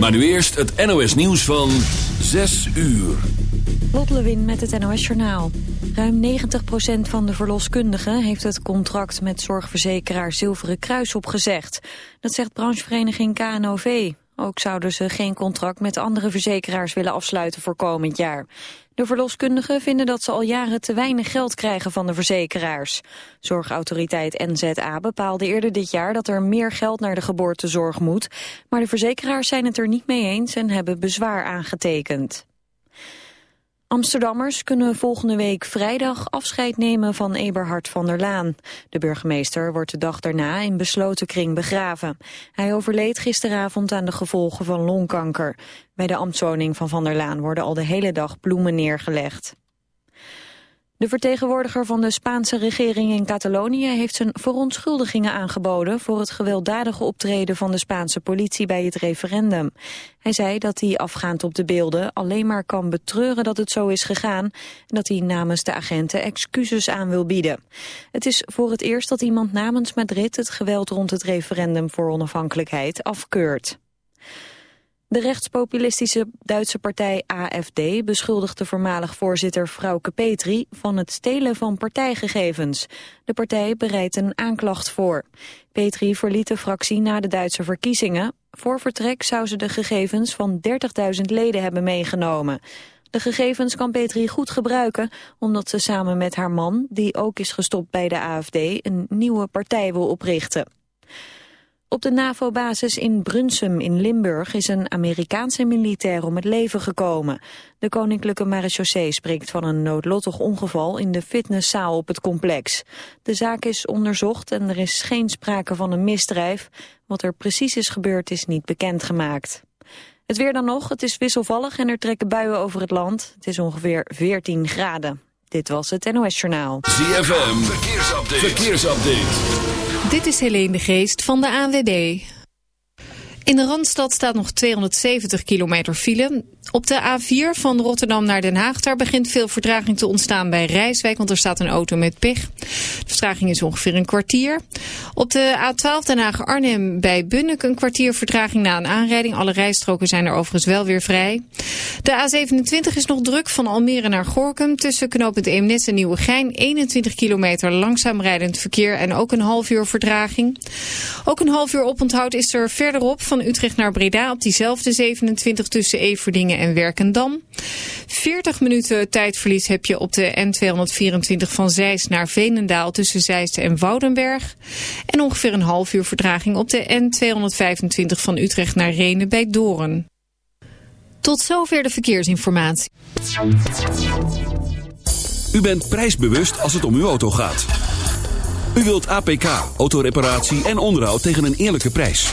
Maar nu eerst het NOS nieuws van 6 uur. Lot Lewin met het NOS Journaal. Ruim 90% van de verloskundigen heeft het contract met zorgverzekeraar Zilveren Kruis opgezegd. Dat zegt branchevereniging KNOV. Ook zouden ze geen contract met andere verzekeraars willen afsluiten voor komend jaar. De verloskundigen vinden dat ze al jaren te weinig geld krijgen van de verzekeraars. Zorgautoriteit NZA bepaalde eerder dit jaar dat er meer geld naar de geboortezorg moet. Maar de verzekeraars zijn het er niet mee eens en hebben bezwaar aangetekend. Amsterdammers kunnen volgende week vrijdag afscheid nemen van Eberhard van der Laan. De burgemeester wordt de dag daarna in besloten kring begraven. Hij overleed gisteravond aan de gevolgen van longkanker. Bij de ambtswoning van van der Laan worden al de hele dag bloemen neergelegd. De vertegenwoordiger van de Spaanse regering in Catalonië heeft zijn verontschuldigingen aangeboden voor het gewelddadige optreden van de Spaanse politie bij het referendum. Hij zei dat hij afgaand op de beelden alleen maar kan betreuren dat het zo is gegaan en dat hij namens de agenten excuses aan wil bieden. Het is voor het eerst dat iemand namens Madrid het geweld rond het referendum voor onafhankelijkheid afkeurt. De rechtspopulistische Duitse partij AFD beschuldigt de voormalig voorzitter Frauke Petri van het stelen van partijgegevens. De partij bereidt een aanklacht voor. Petri verliet de fractie na de Duitse verkiezingen. Voor vertrek zou ze de gegevens van 30.000 leden hebben meegenomen. De gegevens kan Petri goed gebruiken omdat ze samen met haar man, die ook is gestopt bij de AFD, een nieuwe partij wil oprichten. Op de NAVO-basis in Brunsum in Limburg is een Amerikaanse militair om het leven gekomen. De koninklijke marechaussee spreekt van een noodlottig ongeval in de fitnesszaal op het complex. De zaak is onderzocht en er is geen sprake van een misdrijf. Wat er precies is gebeurd is niet bekendgemaakt. Het weer dan nog, het is wisselvallig en er trekken buien over het land. Het is ongeveer 14 graden. Dit was het NOS Journaal. ZFM, verkeersupdate. verkeersupdate. Dit is Helene de Geest van de ANWB. In de Randstad staat nog 270 kilometer file. Op de A4 van Rotterdam naar Den Haag, daar begint veel vertraging te ontstaan bij Rijswijk, want er staat een auto met pech. De vertraging is ongeveer een kwartier. Op de A12 Den Haag-Arnhem bij Bunnik een kwartier vertraging na een aanrijding. Alle rijstroken zijn er overigens wel weer vrij. De A27 is nog druk van Almere naar Gorkum tussen knooppunt Eemnes en Nieuwegein. 21 kilometer langzaam rijdend verkeer en ook een half uur vertraging. Ook een half uur oponthoud is er verderop van Utrecht naar Breda op diezelfde 27 tussen Everdingen en Werkendam. 40 minuten tijdverlies heb je op de N224 van Zeist naar Veenendaal tussen Zeist en Woudenberg. En ongeveer een half uur vertraging op de N225 van Utrecht naar Renen bij Doorn. Tot zover de verkeersinformatie. U bent prijsbewust als het om uw auto gaat. U wilt APK, autoreparatie en onderhoud tegen een eerlijke prijs.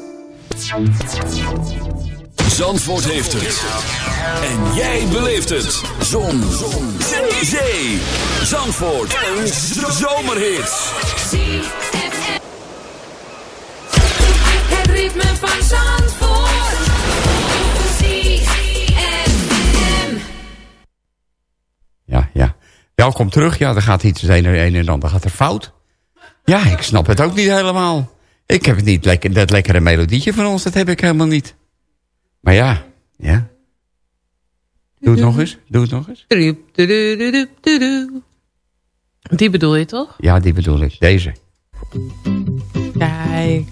Zandvoort heeft het. En jij beleeft het. Zon. Zon. Zee. Zee. Zandvoort. Een zomerhit. Het ritme van Zandvoort. Ja, ja. Welkom terug. Ja, er gaat iets een en ander gaat er fout. Ja, ik snap het ook niet helemaal. Ik heb het niet lekker, dat lekkere melodietje van ons, dat heb ik helemaal niet. Maar ja, ja. Doe het nog eens, doe het nog eens. Die bedoel je toch? Ja, die bedoel ik. Deze. Kijk.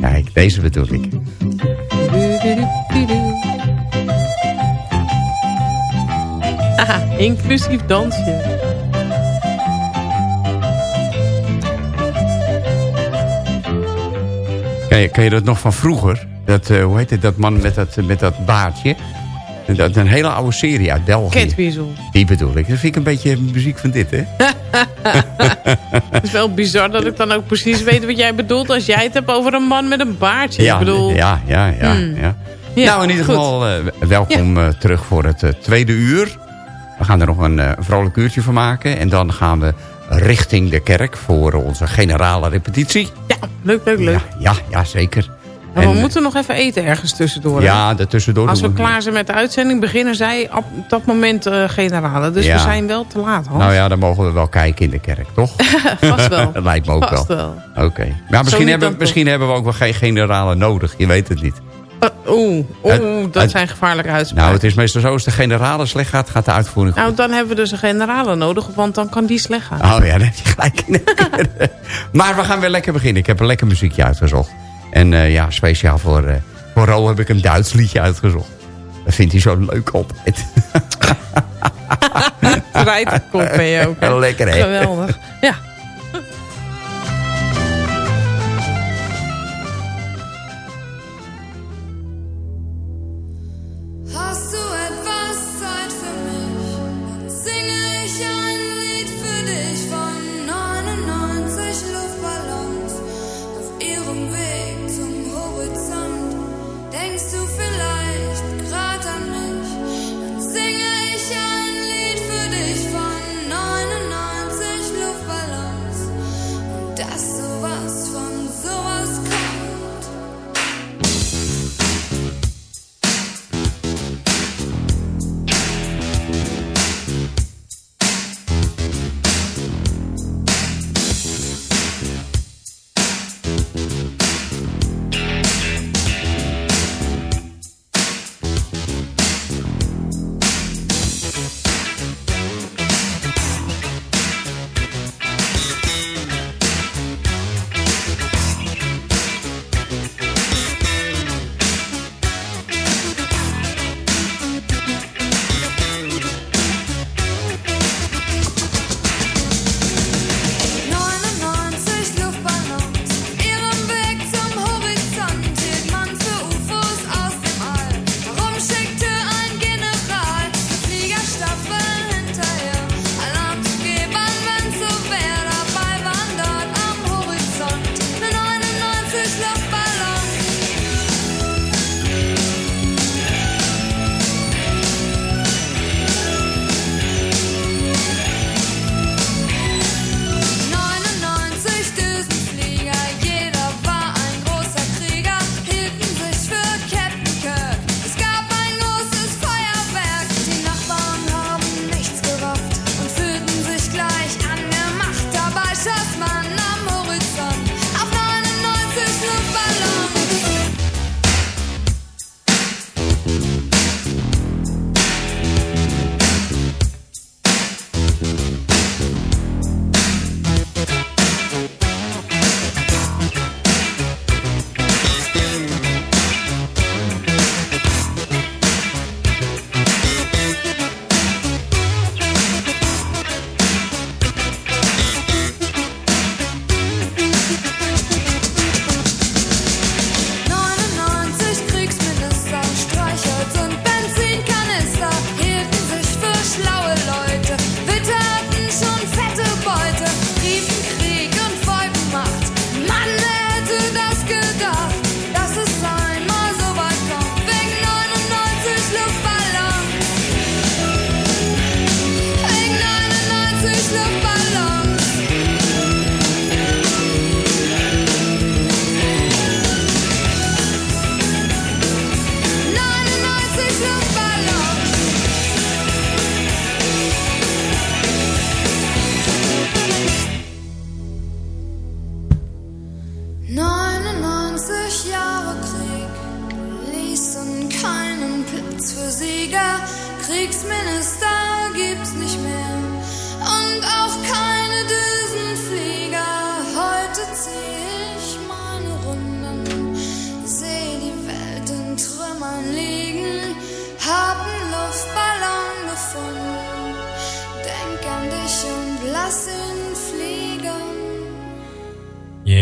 Kijk, deze bedoel ik. Aha, inclusief dansje. Kan je, dat nog van vroeger? Dat, eh, hoe heet het, dat man met dat, met dat baardje? Dat, een hele oude serie uit België. Die bedoel ik. Dat vind ik een beetje muziek van dit, hè? Het is wel bizar dat ik dan ook precies weet wat jij bedoelt... als jij het hebt over een man met een baardje. Ja, ik bedoel, ja, ja, ja, Hmm. ja. Ja, nou, in ieder goed. geval eh, welkom eh, terug voor het tweede uur. We gaan er nog een vrolijk uurtje van maken. En dan gaan we richting de kerk voor onze generale repetitie. Ja, leuk, leuk, leuk. Ja, ja, ja, zeker. En, we moeten nog even eten ergens tussendoor. Ja, daartussendoor. Als we klaar zijn met de uitzending, beginnen zij op dat moment eh, generale. Dus Ja. we zijn wel te laat, Hans. Nou ja, dan mogen we wel kijken in de kerk, toch? Vast wel. Dat lijkt me ook Vast wel. wel. Oké. Maar misschien, hebben, misschien hebben we ook wel geen generale nodig. Je weet het niet. Uh, Oeh, oeh, dat zijn gevaarlijke uitspraken. Nou, het is meestal zo, als de generale slecht gaat, gaat de uitvoering goed. Nou, dan hebben we dus een generale nodig, want dan kan die slecht gaan. Oh ja, daar heb je gelijk maar we gaan weer lekker beginnen. Ik heb een lekker muziekje uitgezocht. En eh, ja, speciaal voor, eh voor Ro heb ik een Duits liedje uitgezocht. Dat vindt hij zo leuk altijd. Strijdkop ben je ook. hè? Lekker, hè? Geweldig. Ja.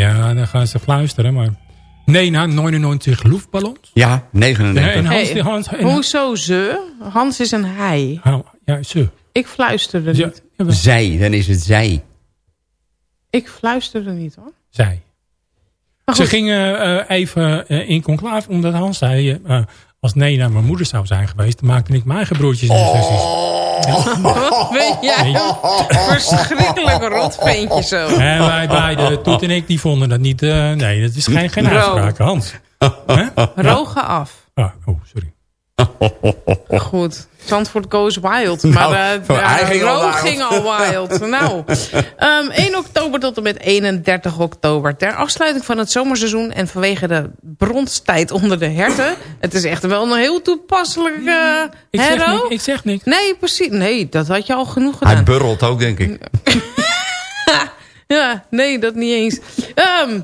Ja, dan gaan ze fluisteren, maar Nee, na 99 luchtballons. Ja, 99. En Hans, Hey, Hans, en, Hoezo ze? Hans is een hij. Ja, ze. Ik fluisterde niet. Zij, dan is het zij. Ik fluisterde niet hoor. zij. Ze gingen eh, even eh, in conclave, omdat Hans zei... eh, als nee naar mijn moeder zou zijn geweest... dan maakte ik mijn eigen broertjes en zusjes. Wat ben jij een verschrikkelijk rotventje zo. En wij beiden, Toet en ik, die vonden dat niet... eh, nee, dat is geen, geen Hans. Hè? Rogen af. Ah, oh, sorry. Goed. Zandvoort goes wild. Maar Nou, eh, voor- ja, hij ging al Roog wild. ging al wild. nou, ehm, 1 oktober tot en met 31 oktober. Ter afsluiting van het zomerseizoen. En vanwege de bronstijd onder de herten. Het is echt wel een heel toepasselijk uh, Ik zeg, niks, ik zeg niks. Nee, precies. Nee, dat had je al genoeg Hij gedaan. burrelt ook, denk ik. Ja, nee, dat niet eens. Ehm,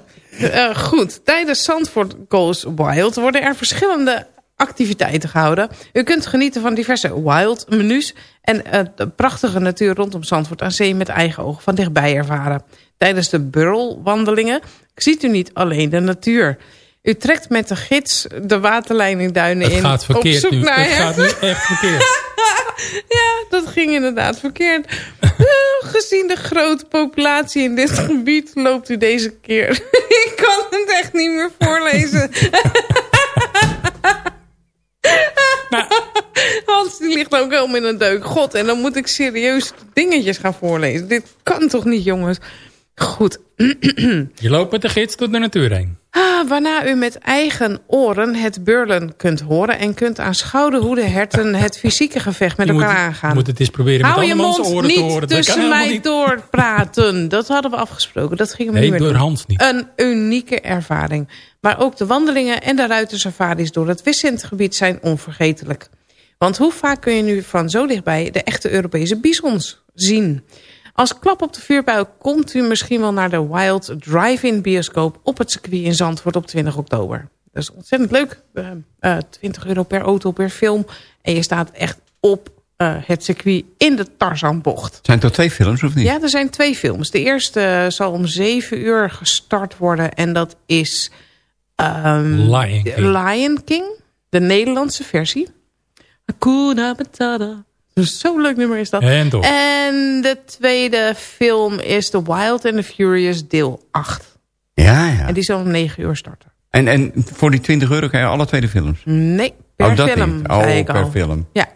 eh, goed, tijdens Zandvoort Goes Wild worden er verschillende activiteiten gehouden. U kunt genieten van diverse wild menus en eh, de prachtige natuur rondom Zandvoort aan zee met eigen ogen van dichtbij ervaren. Tijdens de burlwandelingen ziet u niet alleen de natuur. U trekt met de gids de waterleidingduinen in gaat op zoek nu. naar Het gaat nu echt verkeerd. Ja, dat ging inderdaad verkeerd. Eh, Gezien de grote populatie in dit gebied loopt u deze keer. Ik kan het echt niet meer voorlezen. Hans die ligt ook helemaal in een deuk. God, en dan moet ik serieus dingetjes gaan voorlezen. Dit kan toch niet, jongens? Goed. Je loopt met de gids door de natuur heen. Ah, waarna u met eigen oren het burlen kunt horen... en kunt aanschouwen hoe de herten het fysieke gevecht met elkaar aangaan. Je moet het eens proberen met Hou je allemaal oren te horen. Tussen mij niet. doorpraten. Dat hadden we afgesproken. Dat gingen we Nee, niet meer door. Hans niet. Een unieke ervaring. Maar ook de wandelingen en de ruitersafaris door het Wissentgebied zijn onvergetelijk. Want hoe vaak kun je nu van zo dichtbij de echte Europese bisons zien? Als klap op de vuurbuik komt u misschien wel naar de Wild Drive-In bioscoop op het circuit in Zandvoort op 20 oktober. Dat is ontzettend leuk. Eh, eh, 20 euro per auto per film. En je staat echt op eh, het circuit in de Tarzanbocht. Zijn toch twee films, of niet? Ja, er zijn twee films. De eerste eh, zal om zeven uur gestart worden. En dat is ehm, Lion King. Lion King. De Nederlandse versie. Hakuna Matata. Dus Zo'n leuk nummer is dat. En door. En de tweede film is The Wild and the Furious deel 8. Ja, ja. En die zal om 9 uur starten. En, en voor die 20 euro kan je alle twee de films? Nee, per oh, dat film, niet. Oh, zei ik per al. film. Ja,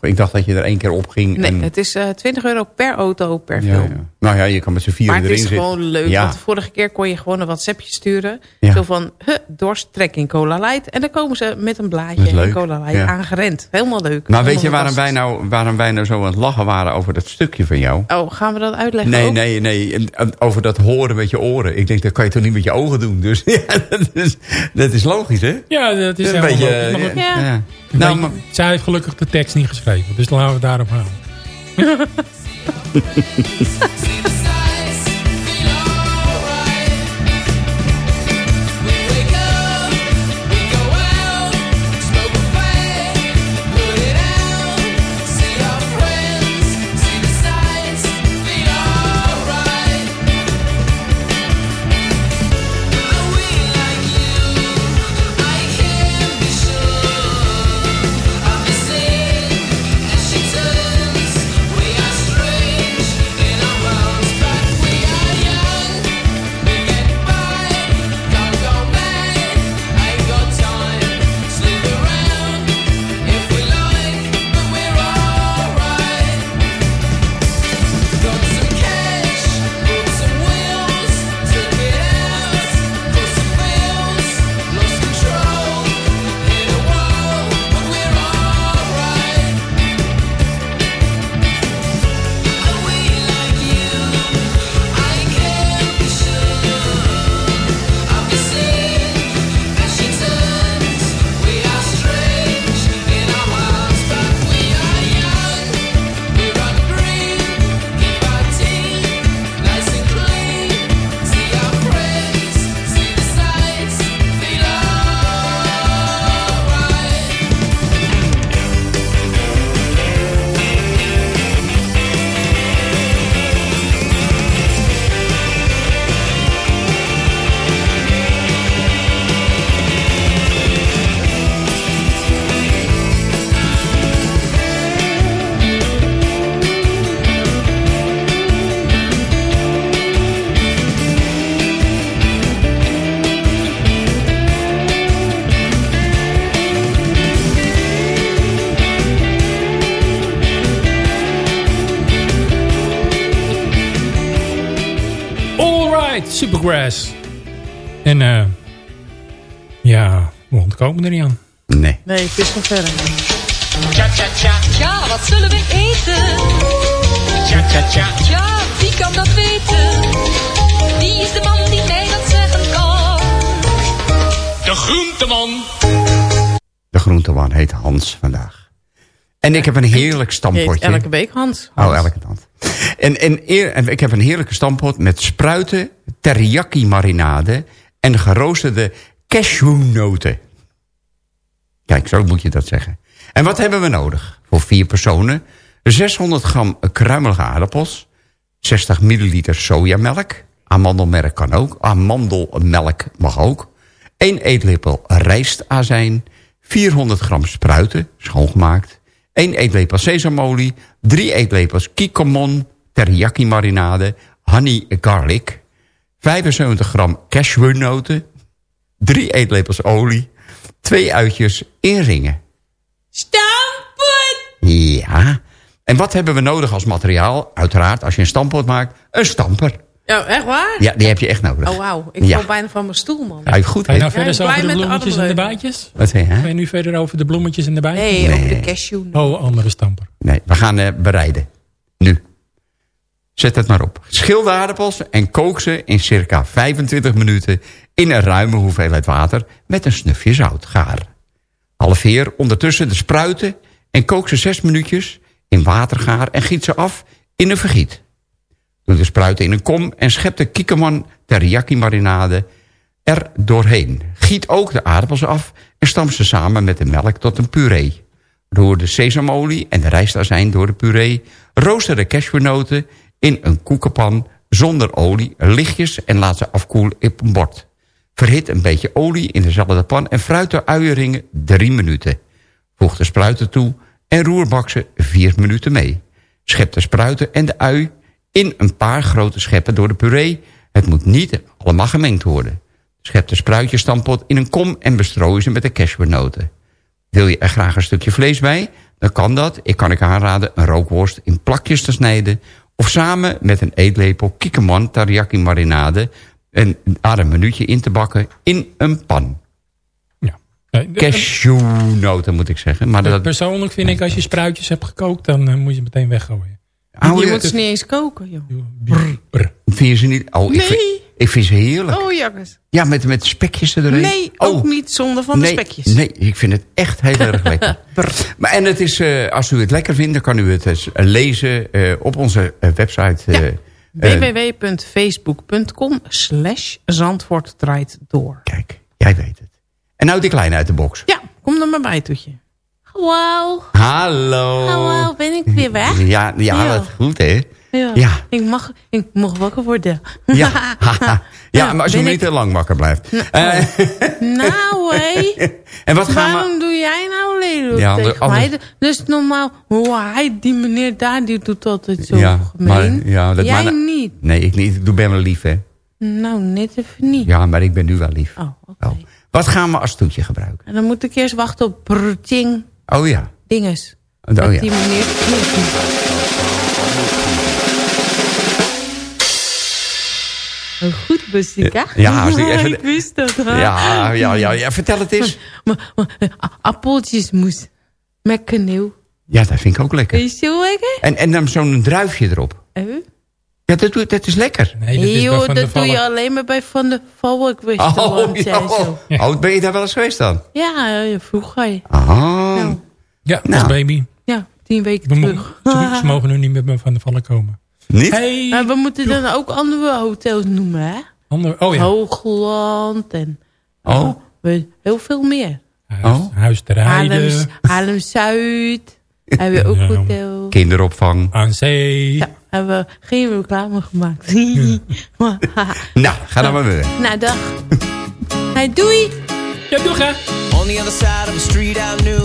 Ik dacht dat je er één keer op ging. nee, en, het is eh 20 euro per auto per ja, film. ja. Nou ja, je kan met z'n vieren Maar het erin is zitten. gewoon leuk. Ja. Want de vorige keer kon je gewoon een WhatsAppje sturen. Ja. Zo van, huh, dorst, trek in Cola Light. En dan komen ze met een blaadje en. Cola Light Ja. aangerend. Helemaal leuk. Maar weet je waarom wij, nou, waarom wij nou zo aan het lachen waren over dat stukje van jou? Oh, gaan we dat uitleggen Nee, ook? nee, nee. Over dat horen met je oren. Ik denk, dat kan je toch niet met je ogen doen. Dus ja, dat is, dat is logisch, hè? Ja, dat is een helemaal beetje... logisch. Eh, Ja. Nou, maar- zij heeft gelukkig de tekst niet geschreven. Dus dan laten we het daarop houden. See the Supergrass. En eh ja, we ontkomen er niet aan. Nee. Nee, het is van verder. Ja, wat zullen we eten? Ja, wie kan dat weten? Wie is de man die mij dat zeggen kan? De groenteman. De groenteman heet Hans vandaag. En ik heb een heerlijk stampotje. elke week Hans. Oh, elke tand. En, en, eer, en ik heb een heerlijke stampot met spruiten, teriyaki marinade en geroosterde cashewnoten. Kijk, zo moet je dat zeggen. En wat hebben we nodig? Voor vier personen. 600 gram kruimelige aardappels. 60 milliliter sojamelk. Amandelmerk kan ook. Amandelmelk mag ook. 1 eetlepel rijstazijn. 400 gram spruiten, schoongemaakt. 1 eetlepel sesamolie. 3 eetlepels kikomon, teriyaki marinade. Honey garlic. 75 gram cashewnoten. 3 eetlepels olie. 2 uitjes in ringen. Stamppot! Ja. En wat hebben we nodig als materiaal? Uiteraard, als je een stampot maakt, een stamper. Ja, echt waar? Ja, die heb je echt nodig. Oh, wauw. Ik Ja. val bijna van mijn stoel, man. Ja, goed, Ga je nou verder ik over de met de bloemetjes en de? Wat zeg je, Ga je nu verder over de bloemetjes en de bijtjes? Nee, over de cashew. Oh, andere stamper. Nee, we gaan eh, bereiden. Nu. Zet het maar op. Schil de aardappels en kook ze in circa 25 minuten... in een ruime hoeveelheid water met een snufje zout. Gaar. Halveer ondertussen de spruiten en kook ze 6 minuutjes in watergaar... en giet ze af in een vergiet. Doe de spruiten in een kom en schep de kikkerman teriyaki marinade er doorheen. Giet ook de aardappels af en stamp ze samen met de melk tot een puree. Roer de sesamolie en de rijstazijn door de puree. Rooster de cashewnoten in een koekenpan zonder olie lichtjes en laat ze afkoelen op een bord. Verhit een beetje olie in dezelfde pan en fruit de uienringen 3 minuten. Voeg de spruiten toe en roerbak ze 4 minuten mee. Schep de spruiten en de ui in een paar grote scheppen door de puree. Het moet niet allemaal gemengd worden. Schep de spruitjesstampot in een kom en bestrooi ze met de cashewnoten. Wil je er graag een stukje vlees bij? Dan kan dat. Ik kan ik aanraden een rookworst in plakjes te snijden... of samen met een eetlepel kikkerman teriyaki marinade... en daar een minuutje in te bakken in een pan. Ja. Nee, Cashewnoten moet ik zeggen. Maar dat, Persoonlijk vind ik als je spruitjes hebt gekookt, dan eh, moet je ze meteen weggooien. Je je- moet ze niet eens koken, joh. Brr, brr. vind je ze niet... Oh, ik, Nee. vind, ik vind ze heerlijk. Oh, jakkes. Ja, met, met spekjes erin. Nee, oh. ook niet zonder van nee, de spekjes. Nee, ik vind het echt heel erg lekker. Maar, en het is, eh, als u het lekker vindt, dan kan u het eens lezen eh, op onze eh, website. Ja. eh, eh, www.facebook.com slash Zandvoort draait door. kijk, jij weet het. En nou die kleine uit de box. Ja, kom er maar bij, Toetje. Hallo. Hallo. Hallo, ben ik weer weg? Ja, ja, Ja. wat goed hè. Ja. Ja. Ik, mag, ik mag wakker worden. Ja, ja maar als je niet ik- te lang wakker blijft. Nou, hé. en wat gaan Waarom we... doe jij nou lelijk Ja, tegen anders- mij? Dus normaal, hoe hij, die meneer daar, die doet altijd zo Ja, gemeen. maar- ja, dat jij maar- niet. Nee, ik niet. Ik doe ben wel lief hè. Nou, net even niet. Ja, maar ik ben nu wel lief. Oh, oké. Oh. Wat gaan we als toetje gebruiken? En dan moet ik eerst wachten op brutting Oh ja. dinges. Oh ja. die meneer. Oh, goed. Ja, als die even- ik wist dat. hè. Ja, ja, ja, ja, vertel het eens. Maar, maar, eh, appeltjesmoes met kaneel. Ja, dat vind ik ook lekker. Is zo lekker? En, en dan zo'n druifje erop. Eh? Ja, dat, doet- dat is lekker. Nee, dat is Van dat doe je alleen maar bij Van de Valk Oh, ja. oh, ben je daar wel eens geweest dan? Ja, ja, vroeger. Ah, Nou, Ja, als Nou. baby. ja, tien weken We mo- terug. ze, ze mogen nu niet meer bij Van der Vallen komen. Niet? Hey, Maar we moeten dan ook andere hotels noemen, hè? ander, oh ja. Hoogland en Oh, we- heel veel meer. Huis, Oh. huis te Haarlem, rijden, Haarlem-Zuid hebben we ook Ja. hotel. kinderopvang. aan zee. Ja, hebben we geen reclame gemaakt. Nou, ga dan maar weer. nou, dag. Hey, doei. Ja, doe hè. On the other side of the street I knew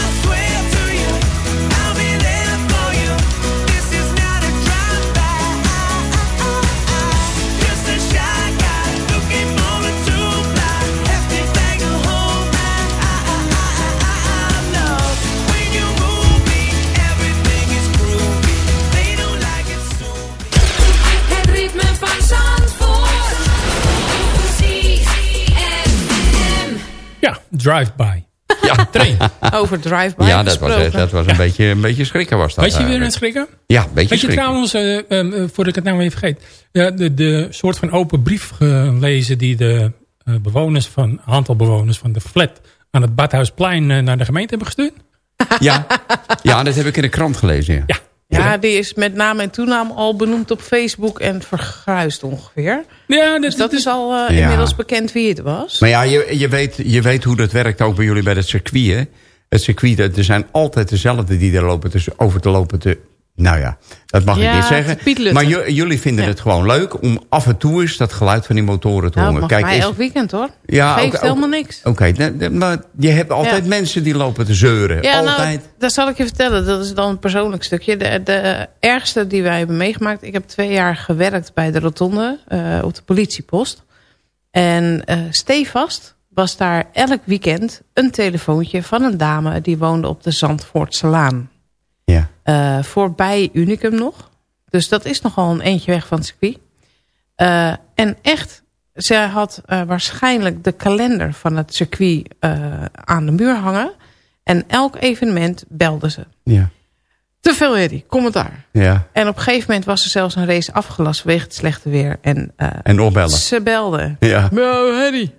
drive-by. Ja, Train. Over drive-by ja dat, was, dat was een, beetje, een beetje schrikken was dat. Weet je weer aan eigenlijk. het schrikken? Ja, een beetje Weet je schrikken. trouwens, eh, ehm, eh, voordat ik het nou weer vergeet. Ja, de, de soort van open brief gelezen die de eh, bewoners van, een aantal bewoners van de flat aan het Badhuisplein eh, naar de gemeente hebben gestuurd? Ja, ja, dat heb ik in de krant gelezen. Ja. Ja. Ja, die is met naam en toenaam al benoemd op Facebook en vergruist ongeveer. Ja, Dus dat is al eh, Ja. inmiddels bekend wie het was. Maar ja, je, je, weet, je weet hoe dat werkt ook bij jullie bij het circuit. Hè? Het circuit, dat- er zijn altijd dezelfde die er lopen te, over te lopen te... Nou ja, dat mag Ja, ik niet zeggen. Maar ju- jullie vinden Ja. het gewoon leuk om af en toe eens dat geluid van die motoren te nou, horen. mag mij is- elk weekend hoor. Ja, Geeft helemaal niks. Oké, maar je hebt altijd Ja. mensen die lopen te zeuren. Ja, altijd. nou, dat zal ik je vertellen. Dat is dan een persoonlijk stukje. De, de ergste die wij hebben meegemaakt. Ik heb twee jaar gewerkt bij de Rotonde eh, op de politiepost. En eh stevast was daar elk weekend een telefoontje van een dame... die woonde op de Zandvoortse Laan. Ja. Eh, voorbij Unicum nog. Dus dat is nogal een eentje weg van het circuit. Eh, en echt, zij had eh, waarschijnlijk de kalender van het circuit aan de muur hangen. En elk evenement belde ze. Ja. Te veel herrie, commentaar. ja. En op een gegeven moment was er zelfs een race afgelast vanwege het slechte weer. En, En opbellen. ze belde. Ja. Nou, herrie.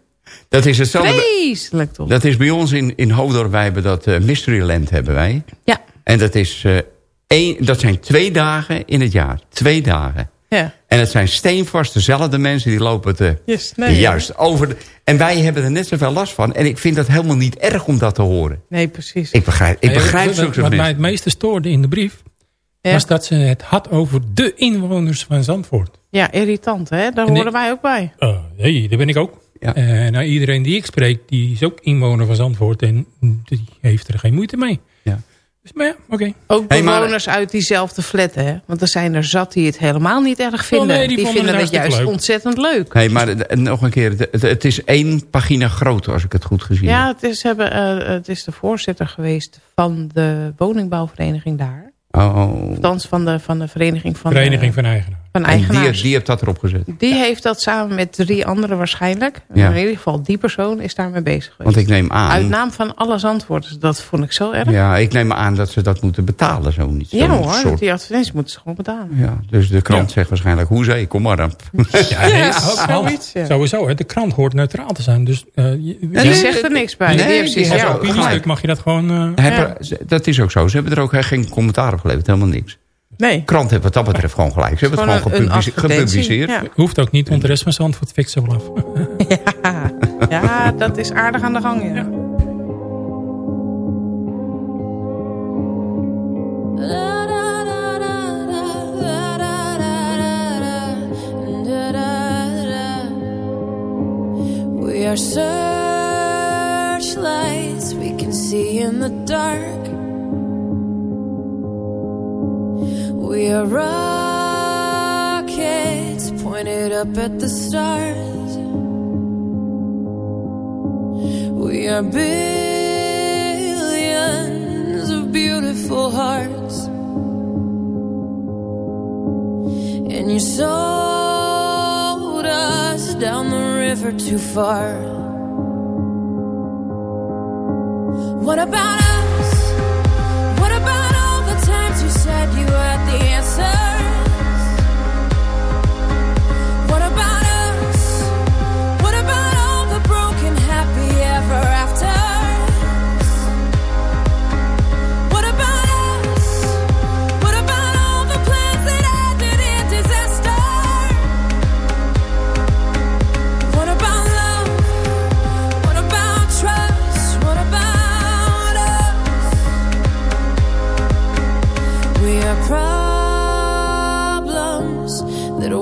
Dat is hetzelfde. Vreselijk toch? Dat is bij ons in, in Hoofddorp. Wij hebben dat Mysteryland hebben wij. Ja. En dat, is, eh, één, dat zijn twee dagen in het jaar. Twee dagen. Ja. En het zijn steenvast dezelfde mensen die lopen te... Yes, nee. Juist. Over de, en wij hebben er net zoveel last van. En ik vind dat helemaal niet erg om dat te horen. Nee, precies. Ik begrijp, ik Nee, begrijp wat, zulke wat soort mij het meeste stoorde in de brief... Ja. was dat ze het had over de inwoners van Zandvoort. Ja, irritant hè. Daar En horen ik- wij ook bij. Uh, hey, daar ben ik ook. Ja. Eh, nou, iedereen die ik spreek, die is ook inwoner van Zandvoort. En die heeft er geen moeite mee. Ja. Dus, maar ja, oké. Ook Hey, bewoners uit diezelfde flat, hè? Want er zijn er zat die het helemaal niet erg vinden. Oh, nee, die vinden het het juist ontzettend leuk. Hey, maar nog een keer. Het, is één pagina groter als ik het goed gezien Ja, heb. het is, hebben, eh, het is de voorzitter geweest van de woningbouwvereniging daar. Oh. Althans, van de, van de vereniging van, Vereniging de, van Eigenaar. Van En die, heeft dat erop gezet. Die heeft dat samen met drie anderen waarschijnlijk. Ja. Maar in ieder geval, die persoon is daarmee bezig geweest. Want ik neem aan... Uit naam van alle Zandvoorters. Dat vond ik zo erg. Ja, Ja, ik neem aan dat ze dat moeten betalen. Zo niet. Zo'n hoor, soort- die advertenties moeten ze gewoon betalen. Ja, dus de krant Ja. zegt waarschijnlijk, hoezee, kom maar dan. Ja, nee, Ja, zoiets, ja. Sowieso, hè, de krant hoort neutraal te zijn. Dus eh, je- En ja, die zegt er niks bij. Nee, die heeft die ja, een stuk mag je dat gewoon... eh, Dat is ook zo. Ze hebben er ook geen commentaar op geleverd. Helemaal niks. Nee. Krant heeft wat dat betreft gewoon gelijk. Ze hebben het Gewoon gepubliceerd. Ja. hoeft ook niet, want de rest van Zandvoort fikt ze wel af. Ja. ja, dat is aardig aan de gang. Ja. We are searchlights we can see in the dark. We are rockets pointed up at the stars. We are billions of beautiful hearts. And you sold us down the river too far. What about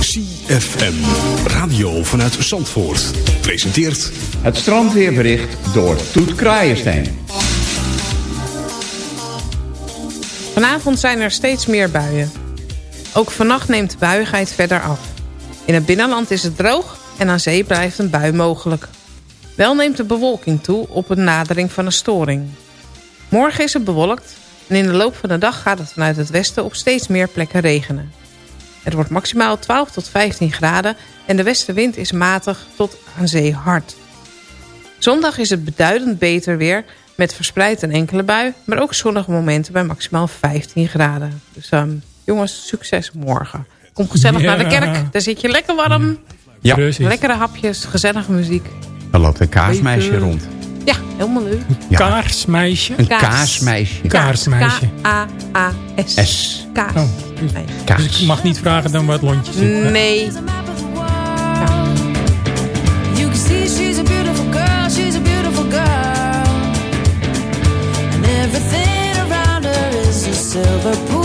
CFM. Radio vanuit Zandvoort. Presenteert Het strandweerbericht door Toet Kraaienstein. Vanavond zijn er steeds meer buien. Ook vannacht neemt de buiigheid verder af. In het binnenland is het droog en aan zee blijft een bui mogelijk. Wel neemt de bewolking toe op een nadering van een storing. Morgen is het bewolkt en in de loop van de dag gaat het vanuit het westen op steeds meer plekken regenen. Het wordt maximaal 12 tot 15 graden en de westenwind is matig tot aan zee hard. Zondag is het beduidend beter weer met verspreid een enkele bui, maar ook zonnige momenten bij maximaal 15 graden. Dus ehm, jongens, succes morgen. Kom gezellig Ja. naar de kerk, daar zit je lekker warm. Ja. Lekkere hapjes, gezellige muziek. er loopt een kaasmeisje rond. Ja, helemaal leuk. Ja. Kaarsmeisje. Een Kaas. kaasmeisje. Kaarsmeisje. K-A-A-S. S. Kaas. Oh, Nee. Dus ik mag niet vragen dan wat lontjes zit. Nee. She's a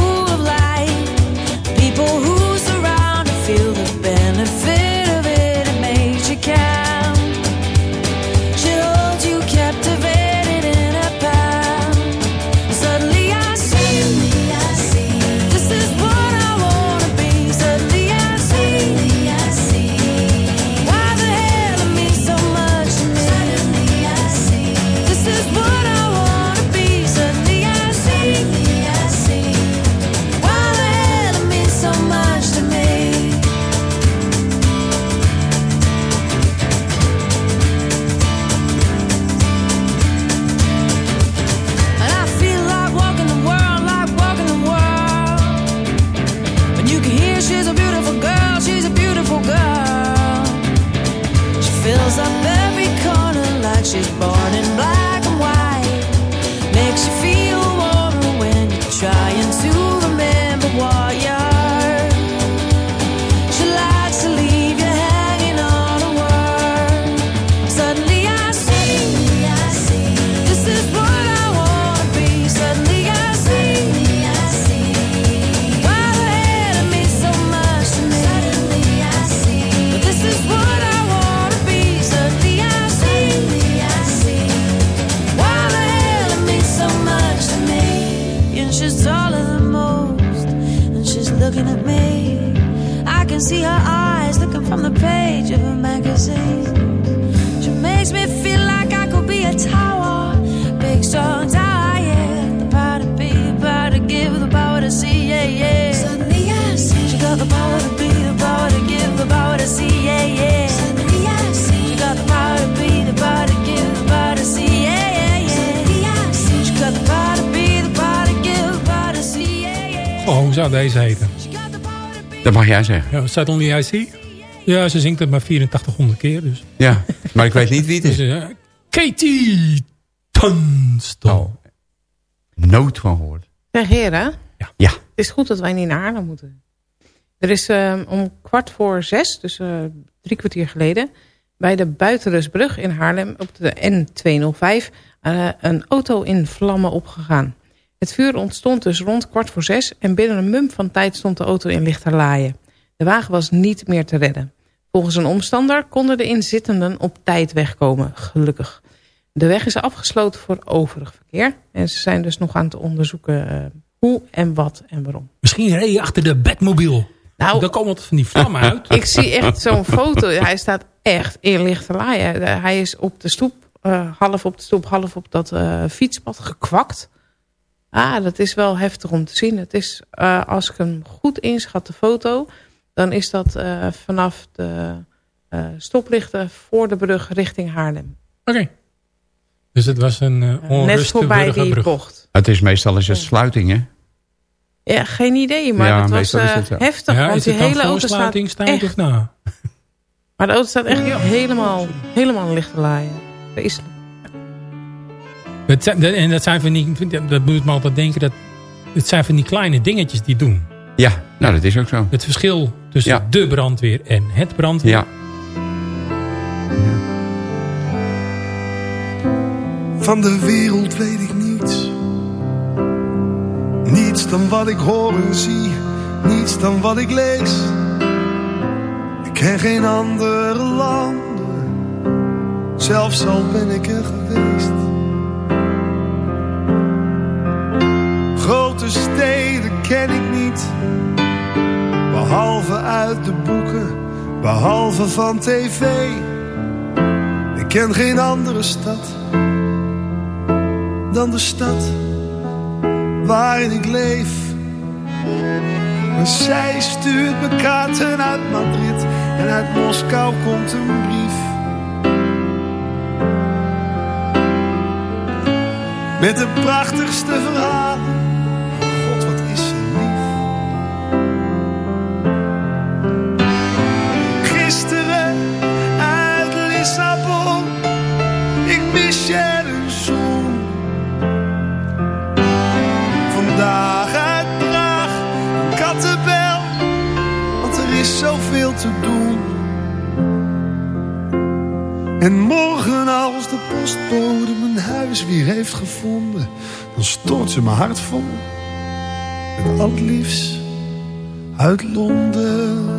Oh, deze heten? Dat mag jij zeggen. Ja, Suddenly I See? Ja, ze zingt het maar 8400 keer. Dus. Ja, maar ik weet niet wie het is. Dus, eh, Katie Tunstall. Nood van gehoord. Zeg heren, Ja. het is goed dat wij niet naar Haarlem moeten. Er is eh, om kwart voor zes, dus eh, drie kwartier geleden... bij de Buitenrusbrug in Haarlem op de N205... eh, een auto in vlammen opgegaan. Het vuur ontstond dus rond kwart voor zes... en binnen een mum van tijd stond de auto in lichterlaaien. De wagen was niet meer te redden. Volgens een omstander konden de inzittenden op tijd wegkomen, gelukkig. De weg is afgesloten voor overig verkeer. En ze zijn dus nog aan het onderzoeken eh, hoe en wat en waarom. Misschien reed je achter de Batmobile. Nou, Dan komen wat van die vlammen uit. ik zie echt zo'n foto. Hij staat echt in lichterlaaien. Hij is op de stoep, eh, half op de stoep, half op dat eh, fietspad gekwakt. Ah, dat is wel heftig om te zien. Het is, eh, als ik hem goed inschat, de foto... dan is dat eh, vanaf de eh, stoplichten voor de brug richting Haarlem. Oké. Dus het was een uh, Net voorbij die bocht. Het is meestal is het sluiting, hè? Ja, geen idee, maar Ja, het was is eh, het heftig. Ja, want is die hele auto staat echt, of na? Maar de auto staat echt helemaal, helemaal in lichterlaaien. Vreselijk. Het zijn, en dat zijn van die, dat moet me altijd denken, dat het zijn van die kleine dingetjes die doen. Ja, nou dat is ook zo. Het verschil tussen Ja. de brandweer en het brandweer. Ja. Van de wereld weet ik niets. Niets dan wat ik hoor en zie. Niets dan wat ik lees. Ik ken geen andere landen. Zelfs al ben ik er geweest. Grote steden ken ik niet. Behalve uit de boeken. Behalve van tv. Ik ken geen andere stad dan de stad waarin ik leef. Maar zij stuurt me kaarten uit Madrid en uit Moskou komt een brief. Met de prachtigste verhalen. Is zoveel te doen. En morgen als de postbode mijn huis weer heeft gevonden, dan stort ze mijn hart vol. Met al uit Londen.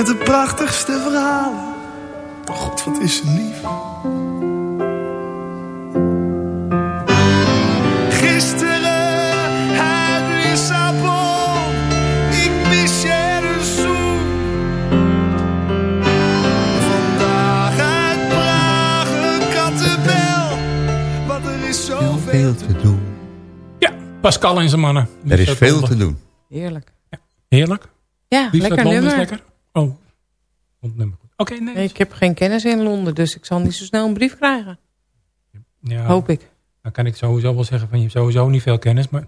Met de prachtigste verhalen. Oh God, wat is ze lief. Gisteren uit Lissabon. Ik mis je een zoen. Vandaag uit Praag een kattenbel. Want er is zoveel Veel te doen. Ja, Pascal en zijn mannen. Er is veel te doen. Heerlijk. Heerlijk. Ja, Liefst lekker nummer. lekker. Oh, goed. Oké, nee. Nee, ik heb geen kennis in Londen, dus ik zal niet zo snel een brief krijgen. Ja, Hoop ik. Dan kan ik sowieso wel zeggen van je hebt sowieso niet veel kennis. Maar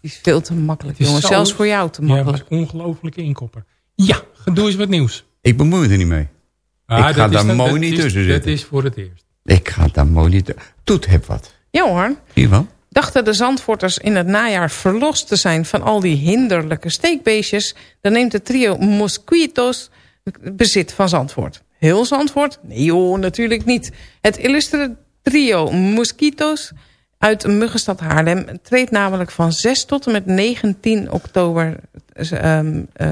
Die is veel te makkelijk, jongen. zo- Zelfs voor jou te je makkelijk. hebt een ongelofelijke inkopper. Ja, doe eens wat nieuws. Ik bemoei me er niet mee. Ah, Ik ga dat is daar mooi dat niet is- tussen Dat zitten. is voor het eerst. Ik ga daar mooi niet... Toet heb wat. Ja hoor. Je wel? Dachten de Zandvoorters in het najaar verlost te zijn van al die hinderlijke steekbeestjes... dan neemt het trio Mosquitos bezit van Zandvoort. Heel Zandvoort? Nee joh, natuurlijk niet. Het illustre trio Mosquitos uit Muggenstad Haarlem... treedt namelijk van 6 tot en met 19 oktober... eh,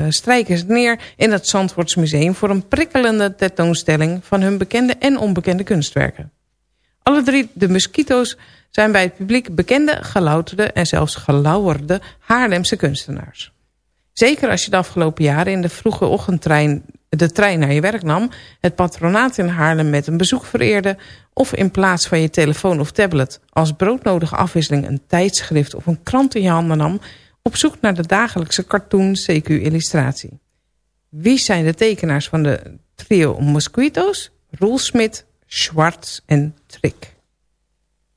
strijken ze neer in het Zandvoorts Museum... voor een prikkelende tentoonstelling van hun bekende en onbekende kunstwerken. Alle drie de Mosquito's zijn bij het publiek bekende, gelouterde en zelfs gelauwerde Haarlemse kunstenaars. Zeker als je de afgelopen jaren in de vroege ochtendtrein de trein naar je werk nam, het patronaat in Haarlem met een bezoek vereerde of in plaats van je telefoon of tablet als broodnodige afwisseling een tijdschrift of een krant in je handen nam, op zoek naar de dagelijkse cartoon CQ-illustratie. Wie zijn de tekenaars van de trio Mosquito's? Roel Smit, Schwartz en Trick.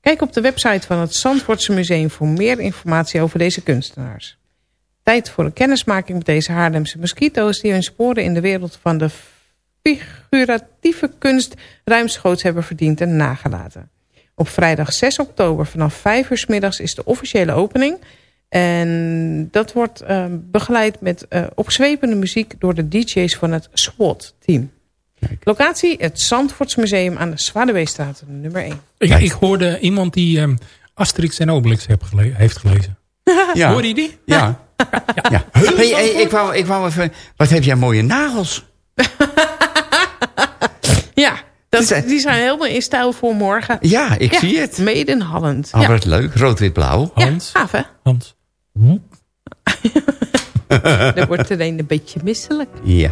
Kijk op de website van het Zandvoortse Museum voor meer informatie over deze kunstenaars. Tijd voor een kennismaking met deze Haarlemse mosquito's... die hun sporen in de wereld van de figuratieve kunst... ruimschoots hebben verdiend en nagelaten. Op vrijdag 6 oktober vanaf 5 uur middags is de officiële opening... En dat wordt eh, begeleid met eh, opzwepende muziek door de DJ's van het SWAT-team. Locatie, het Zandvoorts Museum aan de Zwaardeweestraat, nummer 1. Ik, ik hoorde iemand die ehm, Asterix en Obelix heb gele- heeft gelezen. Ja. Hoorde je die? Ja. ja. Hey, hey, ik, wou, ik wou even... Wat heb jij mooie nagels? Ja, dat, die zijn helemaal in stijl voor morgen. Ja, ik Ja, zie het. Made in Holland. Oh, ja. wat leuk. Rood, wit, blauw. Hans. Gaaf, hè? Hans. Dan wordt er een een beetje misselijk. Ja.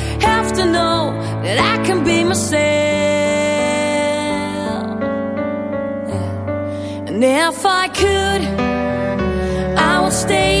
have to know that I can be myself. And if I could, I would stay.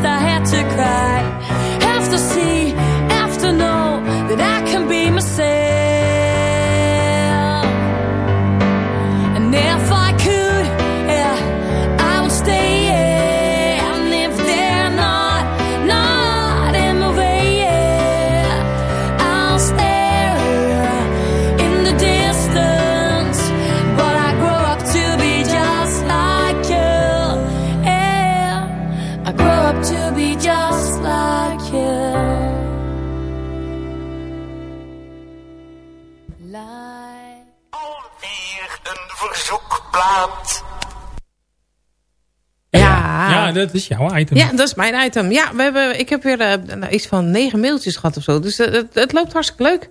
Ja. Dat is jouw item. Ja, dat is mijn item. Ja, we hebben, ik heb weer eh, nou, iets van negen mailtjes gehad of zo. Dus eh, het, het loopt hartstikke leuk.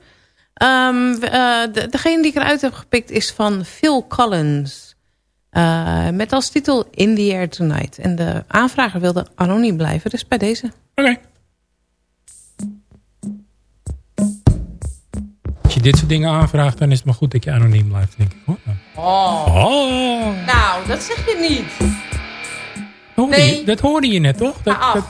Ehm, eh, de, degene die ik eruit heb gepikt is van Phil Collins. Eh, met als titel In the Air Tonight. En de aanvrager wilde anoniem blijven, dus bij deze. Oké. Als je dit soort dingen aanvraagt, dan is het maar goed dat je anoniem blijft, denk ik. Hoor. Oh. Oh. Nou, dat zeg je niet. Hoorde Nee. je- dat hoorde je net, toch? Dat, af. dat-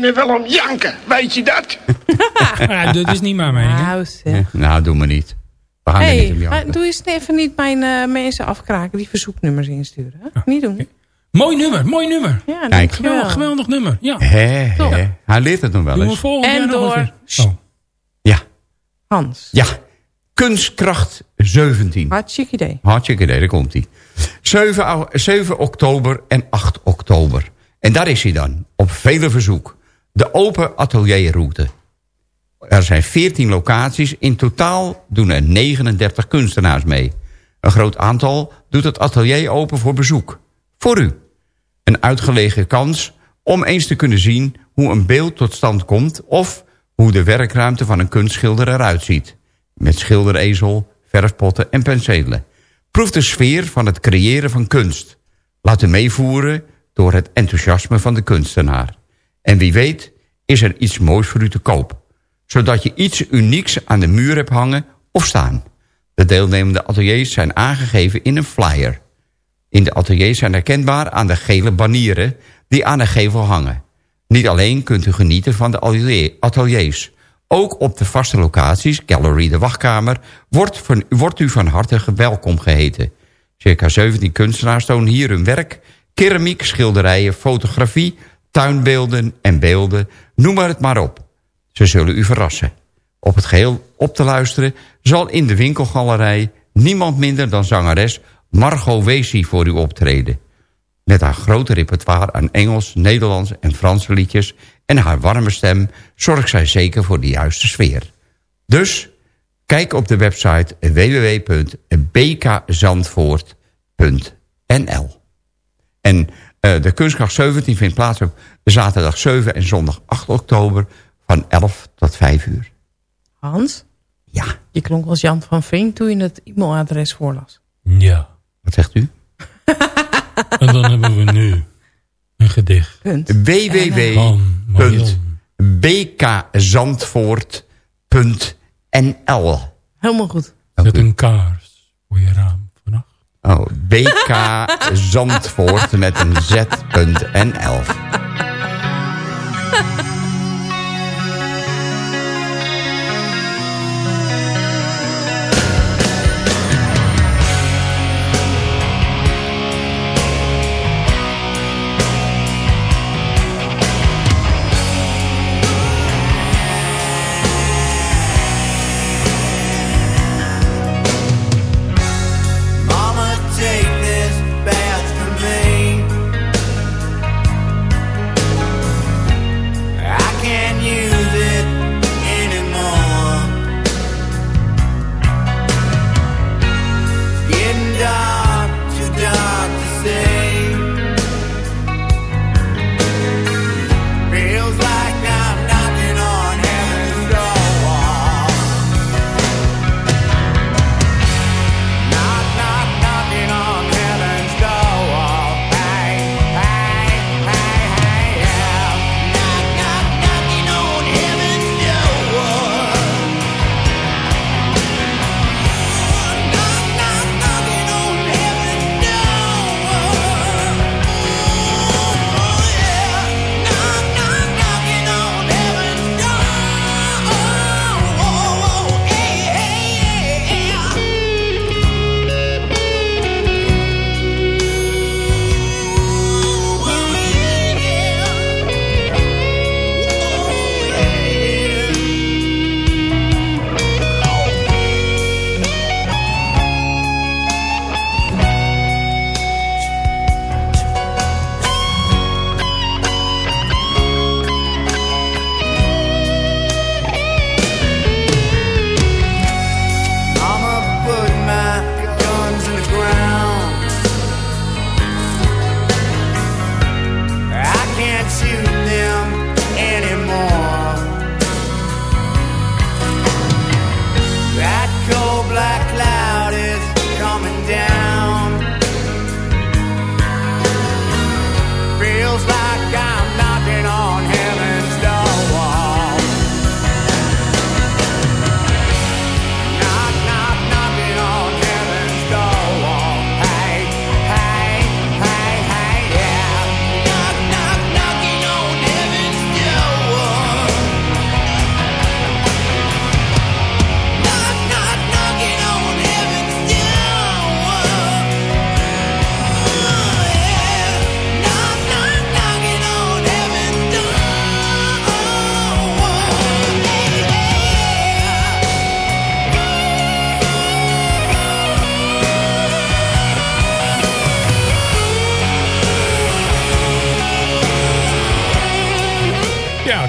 Er wel om janken, weet je dat? Ja, dat is niet mijn mening. hè? Nou. Nou, doe maar niet. We gaan er Hey, niet om doe eens even niet mijn eh, mensen afkraken die verzoeknummers insturen. Hè? Niet doen. Mooi nummer, mooi nummer. Ja, Kijk. Geweldig, geweldig nummer. Ja. Toch? hè. Hij leert het nog wel Doen we eens. En door-. Oh. Ja, Hans. ja. Kunstkracht 17. Hartstikke idee. Hartstikke idee, daar komt hij. 7, au- 7 oktober en 8 oktober. En daar is hij dan, op vele verzoek. De open atelierroute. Er zijn 14 locaties. In totaal doen er 39 kunstenaars mee. Een groot aantal doet het atelier open voor bezoek. Voor u. Een uitgelegen kans om eens te kunnen zien hoe een beeld tot stand komt... of hoe de werkruimte van een kunstschilder eruit ziet. Met schilderezel, verfpotten en penselen. Proef de sfeer van het creëren van kunst. Laat u meevoeren door het enthousiasme van de kunstenaar. En wie weet is er iets moois voor u te koop. Zodat je iets unieks aan de muur hebt hangen of staan. De deelnemende ateliers zijn aangegeven in een flyer. In de ateliers zijn herkenbaar aan de gele banieren die aan de gevel hangen. Niet alleen kunt u genieten van de atelier- ateliers. Ook op de vaste locaties, Gallery de Wachtkamer, wordt, wordt u van harte welkom geheten. Circa 17 kunstenaars tonen hier hun werk. Keramiek, schilderijen, fotografie, tuinbeelden en beelden. Noem maar het maar op. Ze zullen u verrassen. Op het geheel op te luisteren zal in de winkelgalerij... niemand minder dan zangeres Margot Weesie voor u optreden. Met haar grote repertoire aan Engels, Nederlands en Franse liedjes... en haar warme stem zorgt zij zeker voor de juiste sfeer. Dus kijk op de website www.bkzandvoort.nl En de Kunstkracht 17 vindt plaats op zaterdag 7 en zondag 8 oktober... van 11 tot 5 uur. Hans? Ja. Je klonk als Jan van Veen toen je het e-mailadres voorlas. Ja. Wat zegt u? En dan hebben we nu een gedicht. Www.bkzandvoort.nl Helemaal goed. Zet een kaars voor je raam Oh, bkzandvoort met een z.nl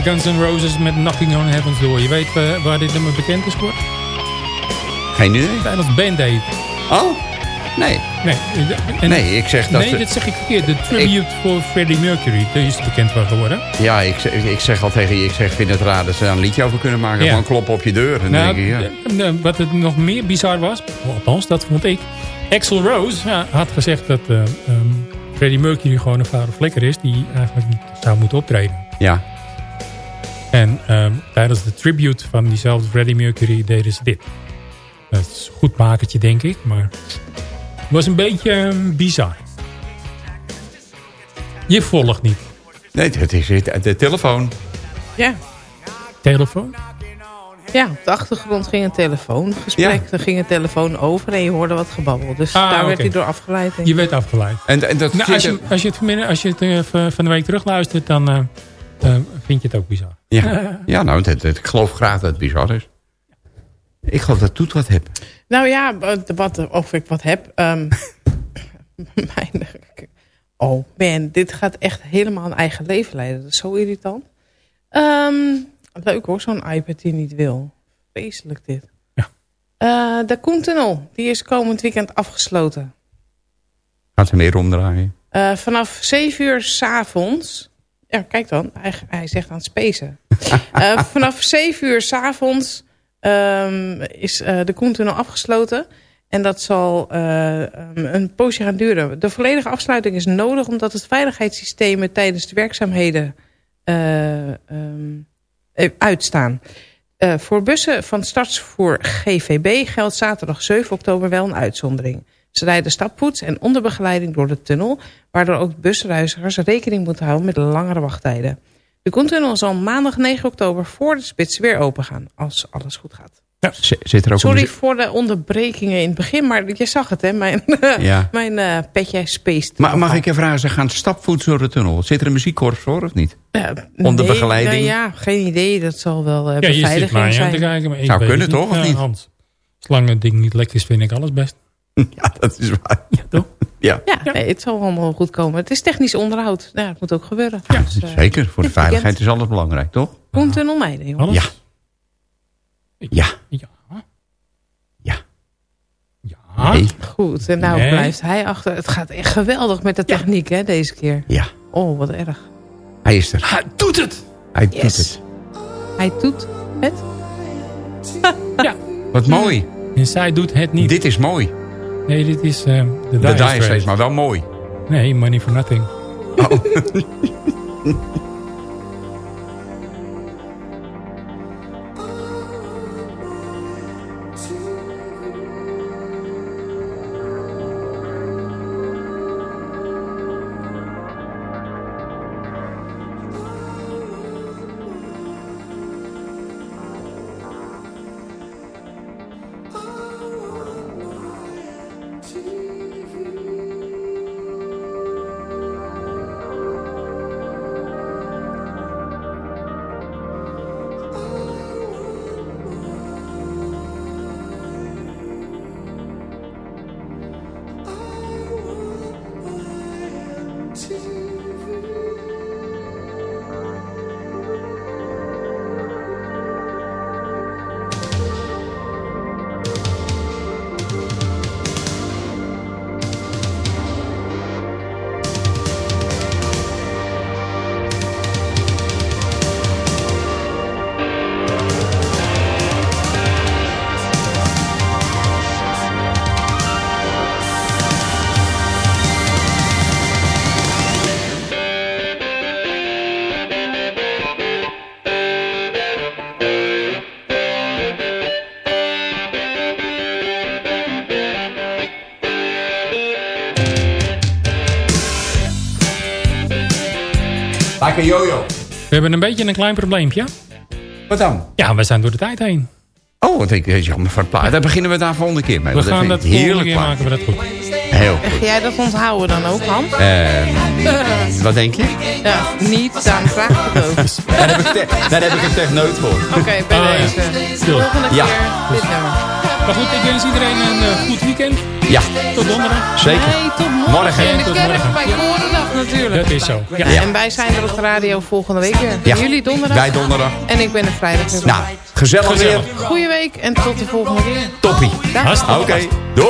Guns N' Roses met Knocking on Heaven's Door. Je weet eh, waar dit nummer bekend is geworden? Geen idee. Tijdens Band Aid. Oh? Nee. Nee, en- Nee, ik zeg dat Nee, dat zeg ik verkeerd. De tribute voor Freddie Mercury. Daar is bekend van geworden. Ja, ik, zeg- ik zeg al tegen je, ik zeg, vind het raar dat ze daar een liedje over kunnen maken. Ja. Gewoon kloppen op je deur. En Nou, denk ik, ja. eh, eh, wat het nog meer bizar was, althans dat vond ik. Axel Rose ja, had gezegd dat eh, ehm, Freddie Mercury gewoon een vuile vlekker is die eigenlijk niet zou moeten optreden. Ja. En ehm, tijdens de tribute van diezelfde Freddie Mercury deden ze dit. Dat is een goed makertje denk ik, maar het was een beetje ehm, bizar. Je volgt niet. Nee, het is het- de telefoon. Ja. Telefoon? Ja, op de achtergrond ging een telefoongesprek. Er ging een telefoon over en je hoorde wat gebabbel. Dus Ah, daar werd hij door afgeleid. Je werd afgeleid. En, en dat Nou, als, je, als je het, als je het eh, van van de week terugluistert, dan eh, eh, vind je het ook bizar. Ja, ja nou, het, het- ik geloof graag dat het bizar is. Ik geloof dat Toet wat heb. Nou ja, wat, of ik wat heb. ehm, mijn, oh man, dit gaat echt helemaal een eigen leven leiden. Dat is zo irritant. Ehm, leuk hoor, zo'n iPad die niet wil. Vreselijk dit. Ja. de Koentunnel, die is komend weekend afgesloten. Gaat ze meer omdraaien. Eh, vanaf 7 uur s'avonds. Ja, kijk dan. Hij, hij zegt aan het spacen. Eh, vanaf 7 uur s'avonds um, is eh, de Koentunnel afgesloten. En dat zal um, een poosje gaan duren. De volledige afsluiting is nodig omdat het veiligheidssystemen tijdens de werkzaamheden um, uitstaan. Uh, voor bussen van startsvoer GVB geldt zaterdag 7 oktober wel een uitzondering. Ze rijden stapvoets en onder begeleiding door de tunnel... waardoor ook busreizigers rekening moeten houden met langere wachttijden. De Koentunnel zal maandag 9 oktober voor de spits weer open gaan... als alles goed gaat. Ja. Zit er ook Sorry een voor de onderbrekingen in het begin, maar je zag het, hè? Mijn, Ja. mijn uh, petje spaced. Maar mag ik je vragen, ze gaan stapvoets door de tunnel. Zit er een muziekkorps voor of niet? Ja, Onder nee, begeleiding? nou ja, geen idee. Dat zal wel uh, Ja, je zit beveiliging maar aan zijn. te kijken. Maar ik Zou weet kunnen, het toch, of niet? Hans, zolang het ding niet lek is, vind ik alles best. Ja, dat is waar. Ja, toch? Ja, Ja, Nee, het zal allemaal goed komen. Het is technisch onderhoud. Ja, het moet ook gebeuren. Ja, dus, uh, zeker. Voor de veiligheid weekend. is alles belangrijk, toch? Meijden, jongens. Alles? Ja. Ja. Ja. Ja. Ja. Nee. Goed, en nou Nee. blijft hij achter. Het gaat echt geweldig met de techniek, hè, deze keer. Ja. Oh, wat erg. Hij is er. Hij doet het! Hij doet het. Hij doet het. Ja. Wat mooi. En zij doet het niet. Dit is mooi. Nee, dit is eh, de Dire Straits. Straits, maar wel mooi. Nee, Money for Nothing. to een jojo. We hebben een beetje een klein probleempje. Wat dan? Ja, we zijn door de tijd heen. Oh, wat ik jammer van het plaat. Daar beginnen we daar volgende keer mee. We want gaan dat heerlijk keer plaat. maken we dat goed. Heel Ga jij dat onthouden dan ook, Hans? Ehm, wat denk je? Ja, niet, dan vraag ik het ook. Daar heb ik, te- daar heb ik een techneut voor. Oké, bij Ah, ja. deze. Stil. Volgende Ja. keer dit nummer. Maar goed, ik wens iedereen een eh, goed weekend. Ja. Tot donderdag. Zeker. Nee, tot morgen. Morgen. In de kerk morgen. bij Korendag natuurlijk. Dat is zo. Ja, Ja. En wij zijn er op de radio volgende week weer. Ja. Jullie donderdag. Wij donderdag. En ik ben er vrijdag weer. Nou, gezellig, Gezellig. weer. Goeie week en tot de volgende keer. Toppie. Oké. vast. Doei.